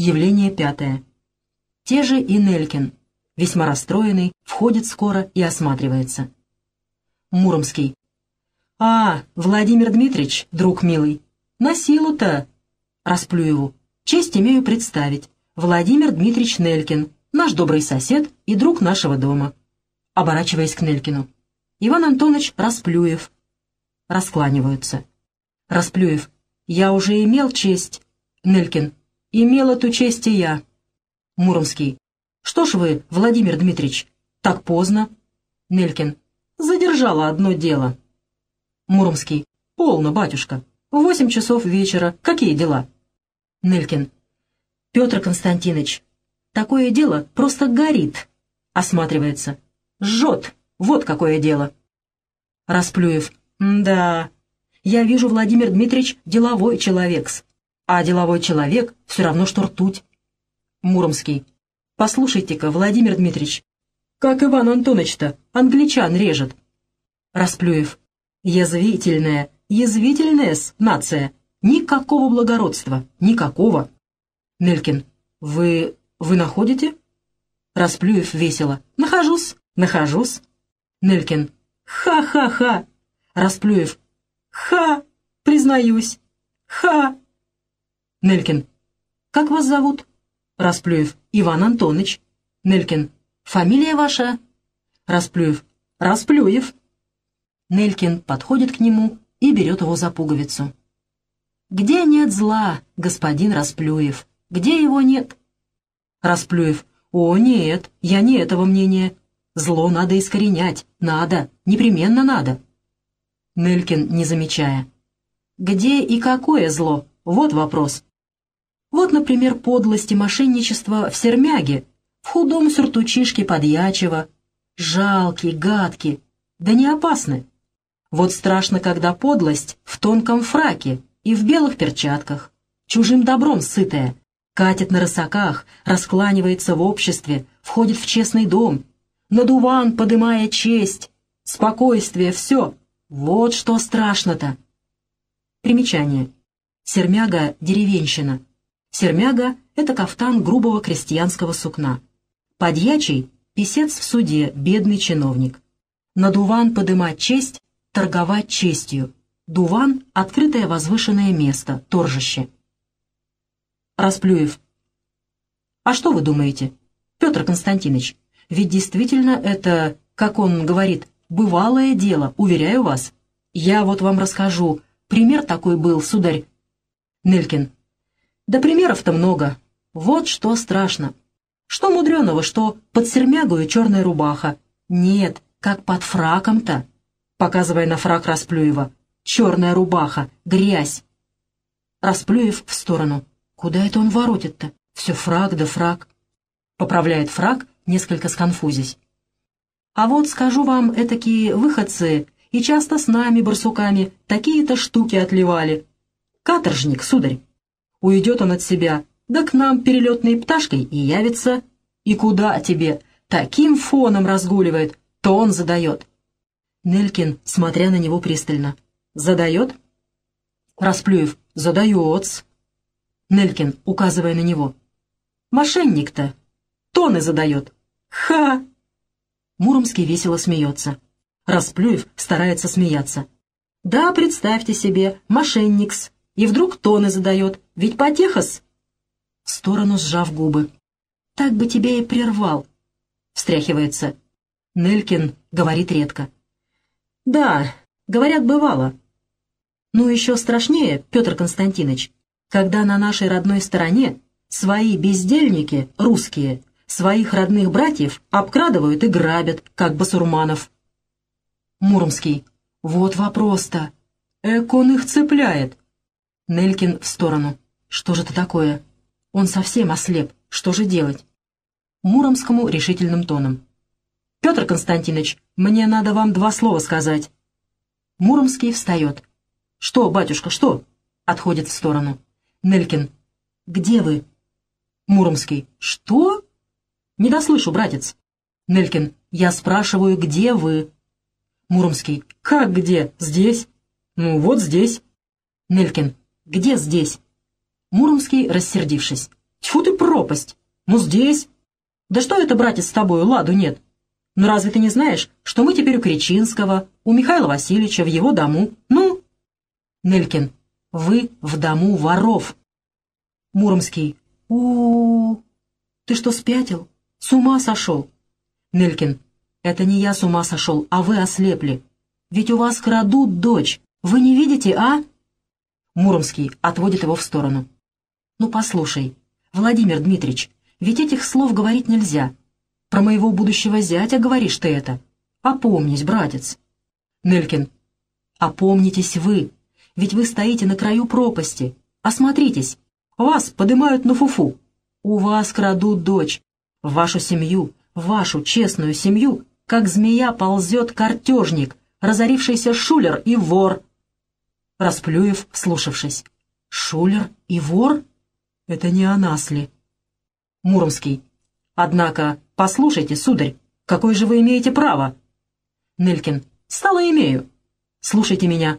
Явление пятое. Те же и Нелькин, весьма расстроенный, входит скоро и осматривается. Муромский. «А, Владимир Дмитриевич, друг милый, на силу-то!» Расплюеву. «Честь имею представить. Владимир Дмитриевич Нелькин, наш добрый сосед и друг нашего дома». Оборачиваясь к Нелькину. Иван Антонович Расплюев. Раскланиваются. Расплюев. «Я уже имел честь». Нелькин. «Имел эту честь и я». Муромский. «Что ж вы, Владимир Дмитриевич, так поздно?» Нелькин. «Задержала одно дело». Муромский. «Полно, батюшка. Восемь часов вечера. Какие дела?» Нелькин. «Петр Константинович, такое дело просто горит». Осматривается. «Жжет. Вот какое дело». Расплюев. «Да, я вижу, Владимир Дмитриевич, деловой человек А деловой человек все равно, что ртуть». Муромский. «Послушайте-ка, Владимир Дмитриевич, как Иван Антонович-то англичан режет». Расплюев. «Язвительная, язвительная нация. Никакого благородства, никакого». Нелькин. «Вы... вы находите?» Расплюев весело. «Нахожусь, нахожусь». Нелькин. «Ха-ха-ха!» Расплюев. «Ха! Признаюсь! Ха!» Нелькин. «Как вас зовут?» Расплюев. «Иван Антонович». Нелькин. «Фамилия ваша?» Расплюев. «Расплюев». Нелькин подходит к нему и берет его за пуговицу. «Где нет зла, господин Расплюев? Где его нет?» Расплюев. «О, нет, я не этого мнения. Зло надо искоренять. Надо, непременно надо». Нелькин, не замечая. «Где и какое зло? Вот вопрос. Вот, например, подлость и мошенничество в сермяге, в худом сюртучишке подьячего. Жалкий, гадкий, да не опасны. Вот страшно, когда подлость в тонком фраке и в белых перчатках, чужим добром сытая, катит на рысаках, раскланивается в обществе, входит в честный дом, на дуван подымая честь, спокойствие, все — вот что страшно-то! Примечание. Сермяга — деревенщина. Сермяга — это кафтан грубого крестьянского сукна. Подьячий — писец в суде, бедный чиновник. На дуван подымать честь, торговать честью. Дуван — открытое возвышенное место, торжище. Расплюев. А что вы думаете, Петр Константинович? Ведь действительно это, как он говорит, Бывалое дело, уверяю вас. Я вот вам расскажу. Пример такой был, сударь. Нелькин. Да примеров-то много. Вот что страшно. Что мудреного, что под сермягою черная рубаха? Нет, как под фраком-то. Показывая на фрак Расплюева. Черная рубаха, грязь. Расплюев в сторону. Куда это он воротит-то? Все фрак да фрак. Поправляет фрак, несколько сконфузясь. А вот, скажу вам, этакие выходцы, и часто с нами, барсуками, такие-то штуки отливали. Каторжник, сударь. Уйдет он от себя, да к нам перелетной пташкой и явится. И куда тебе? Таким фоном разгуливает, то он задает. Нелькин, смотря на него пристально. Задает? Расплюев. Задает. Нелькин, указывая на него. Мошенник-то. Тоны задает. Ха! Муромский весело смеется. Расплюев старается смеяться. «Да, представьте себе, мошенникс. И вдруг тоны задает. Ведь потехас!» В сторону сжав губы. «Так бы тебе и прервал!» Встряхивается. Нелькин говорит редко. «Да, говорят, бывало. Ну, еще страшнее, Петр Константинович, когда на нашей родной стороне свои бездельники, русские, своих родных братьев обкрадывают и грабят, как басурманов. Муромский. Вот вопрос-то. Эк он их цепляет. Нелькин в сторону. Что же это такое? Он совсем ослеп. Что же делать? Муромскому решительным тоном. «Петр Константинович, мне надо вам два слова сказать». Муромский встает. «Что, батюшка, что?» Отходит в сторону. Нелькин. «Где вы?» Муромский. «Что?» «Не дослышу, братец». Нелькин. «Я спрашиваю, где вы?» Муромский. «Как где? Здесь?» «Ну, вот здесь». Нелькин. «Где здесь?» Муромский, рассердившись. Тьфу ты, пропасть! Ну, здесь! Да что это, братец, с тобою, ладу нет? Ну, разве ты не знаешь, что мы теперь у Кричинского, у Михаила Васильевича, в его дому? Ну? Нелькин. Вы в дому воров. Муромский. у, -у. Ты что, спятил? С ума сошел? Нелькин. Это не я с ума сошел, а вы ослепли. Ведь у вас крадут дочь. Вы не видите, а? Муромский отводит его в сторону. Ну, послушай, Владимир Дмитриевич, ведь этих слов говорить нельзя. Про моего будущего зятя говоришь ты это. Опомнись, братец. Нелькин. Опомнитесь вы, ведь вы стоите на краю пропасти. Осмотритесь. Вас поднимают на фуфу. У вас крадут дочь. Вашу семью, вашу честную семью, как змея ползет картежник, разорившийся шулер и вор. Расплюев, слушавшись. Шулер и вор? Это не о нас ли? Муромский. Однако, послушайте, сударь, какое же вы имеете право? Нелькин. Стало имею. Слушайте меня.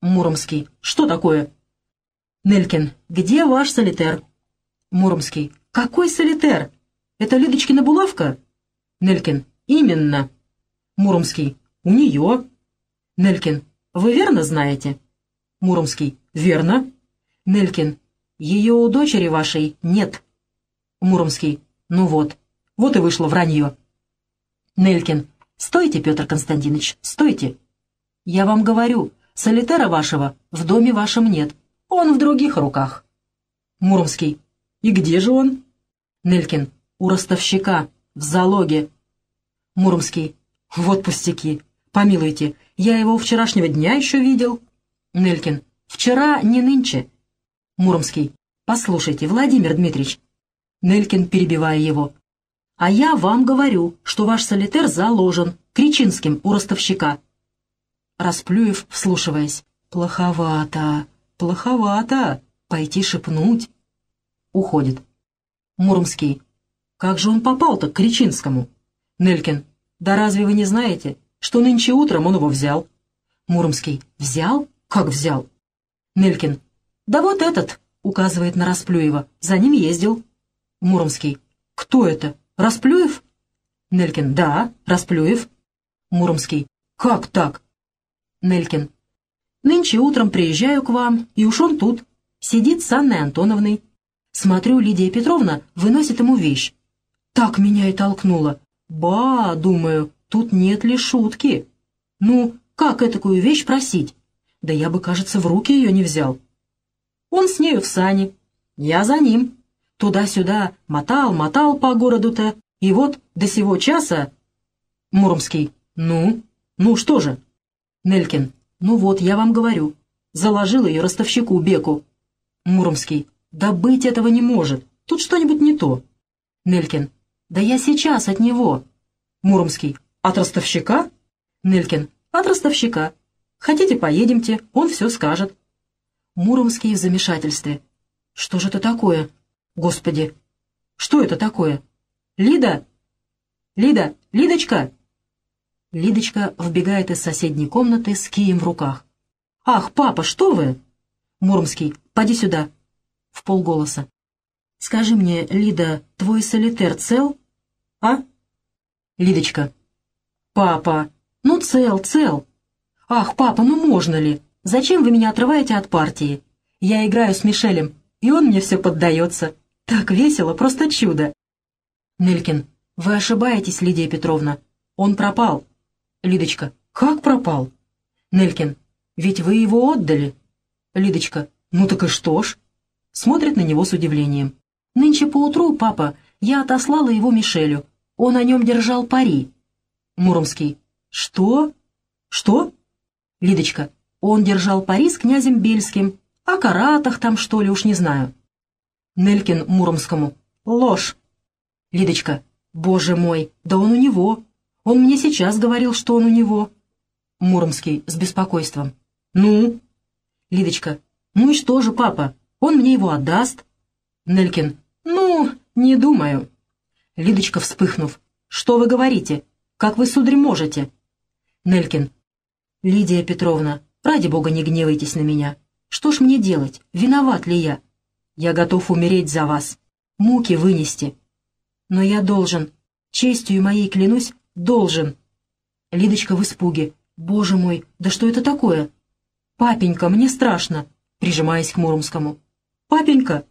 Муромский. Что такое? Нелькин. Где ваш солитер? Муромский. Какой солитер? Это Лидочкина булавка? Нелькин. Именно. Муромский. У нее. Нелькин. Вы верно знаете? Муромский. Верно. Нелькин. Ее у дочери вашей нет. Муромский. Ну вот. Вот и вышло вранье. Нелькин. Стойте, Петр Константинович, стойте. Я вам говорю, солитера вашего в доме вашем нет. Он в других руках. Муромский. И где же он? Нелькин. У ростовщика, в залоге. Муромский. Вот пустяки. Помилуйте, я его вчерашнего дня еще видел. Нелькин. Вчера, не нынче. Муромский. Послушайте, Владимир Дмитриевич. Нелькин, перебивая его. А я вам говорю, что ваш солитер заложен Кричинским у ростовщика. Расплюев, вслушиваясь. Плоховато, плоховато. Пойти шепнуть. Уходит. Муромский. Как же он попал-то к Кричинскому? Нелькин. Да разве вы не знаете, что нынче утром он его взял? Муромский. Взял? Как взял? Нелькин. Да вот этот, указывает на Расплюева, за ним ездил. Муромский. Кто это? Расплюев? Нелькин. Да, Расплюев. Муромский. Как так? Нелькин. Нынче утром приезжаю к вам, и уж он тут. Сидит с Анной Антоновной. Смотрю, Лидия Петровна выносит ему вещь. Так меня и толкнуло. Ба, думаю, тут нет ли шутки? Ну, как этакую вещь просить? Да я бы, кажется, в руки ее не взял. Он с нею в сане. Я за ним. Туда-сюда мотал, мотал по городу-то. И вот до сего часа... Муромский. Ну? Ну что же? Нелькин. Ну вот, я вам говорю. Заложил ее ростовщику Беку. Муромский. Да быть этого не может. Тут что-нибудь не то. Нелькин. Да я сейчас от него. Муромский. От ростовщика? Нелькин. От ростовщика. Хотите, поедемте, он все скажет. Муромский в замешательстве. Что же это такое? Господи, что это такое? Лида? Лида? Лидочка? Лидочка вбегает из соседней комнаты с кием в руках. «Ах, папа, что вы?» Муромский, поди сюда. В полголоса. «Скажи мне, Лида, твой солитер цел?» «А?» Лидочка. «Папа, ну цел, цел. Ах, папа, ну можно ли? Зачем вы меня отрываете от партии? Я играю с Мишелем, и он мне все поддается. Так весело, просто чудо. Нелькин, вы ошибаетесь, Лидия Петровна. Он пропал. Лидочка, как пропал? Нелькин, ведь вы его отдали. Лидочка, ну так и что ж? Смотрит на него с удивлением. Нынче поутру, папа, я отослала его Мишелю. Он о нем держал пари. Муромский, что? Что? Лидочка, он держал пари с князем Бельским. О каратах там, что ли, уж не знаю. Нелькин Муромскому. Ложь. Лидочка. Боже мой, да он у него. Он мне сейчас говорил, что он у него. Муромский с беспокойством. Ну? Лидочка. Ну и что же, папа? Он мне его отдаст. Нелькин. Ну, не думаю. Лидочка, вспыхнув. Что вы говорите? Как вы, сударь, можете? Нелькин. Лидия Петровна, Ради бога, не гневайтесь на меня. Что ж мне делать? Виноват ли я? Я готов умереть за вас. муки вынести. Но я должен, честью моей клянусь, должен. Лидочка в испуге. «Боже мой, да что это такое?» «Папенька, мне страшно», прижимаясь к Муромскому. «Папенька!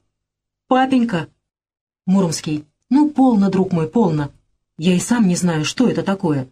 Папенька!» Муромский. «Ну, полно, друг мой, полно. Я и сам не знаю, что это такое».